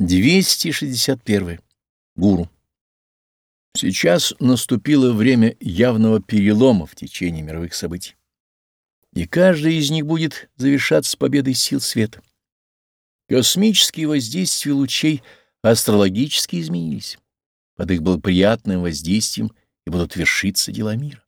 261. Гуру. Сейчас наступило время явного перелома в течение мировых событий, и каждый из них будет завершаться победой сил света. Космические воздействия лучей астрологически изменились, под их благоприятным воздействием и будут вершиться дела мира.